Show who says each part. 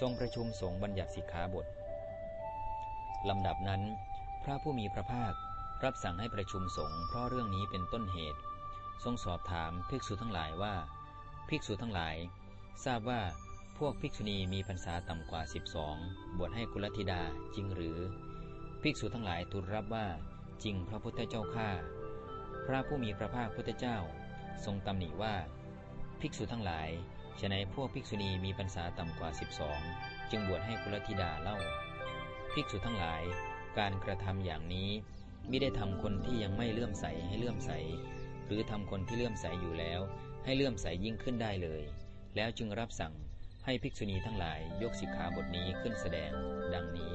Speaker 1: ทรงประชุมสงฆ์บัญญัติสิกขาบทลำดับนั้น พระผู้มีพระภาครับสั่งให้ประชุมสงฆ์เพราะเรื่องนี้เป็นต้นเหตุ ทรงสอบถามภิกษุทั้งหลายว่า ภิกษุทั้งหลาย ทราบว่าพวกภิกษุณีมีพรรษาต่ำกว่า 12 บวชให้กุลธิดาจริงหรือ ภิกษุทั้งหลายทูลรับว่าจริงพระพุทธเจ้าข้าพระผู้มีพระภาคพุทธเจ้า ทรงตำหนิว่า ภิกษุทั้งหลาย ฉนัยพวกภิกษุณีมีพรรษาต่ำกว่า 12 จึงบวชให้กุลธิดาเล่า ภิกษุทั้งหลาย การกระทำอย่างนี้ไม่ได้ทำคนที่ยังไม่เลื่อมใสให้เลื่อมใส หรือทำคนที่เลื่อมใสอยู่แล้ว ให้เลื่อมใสยิ่งขึ้นได้เลย แล้วจึงรับสั่งให้ภิกษุณีทั้งหลายยกสิกขาบทนี้ขึ้นแสดง ดังนี้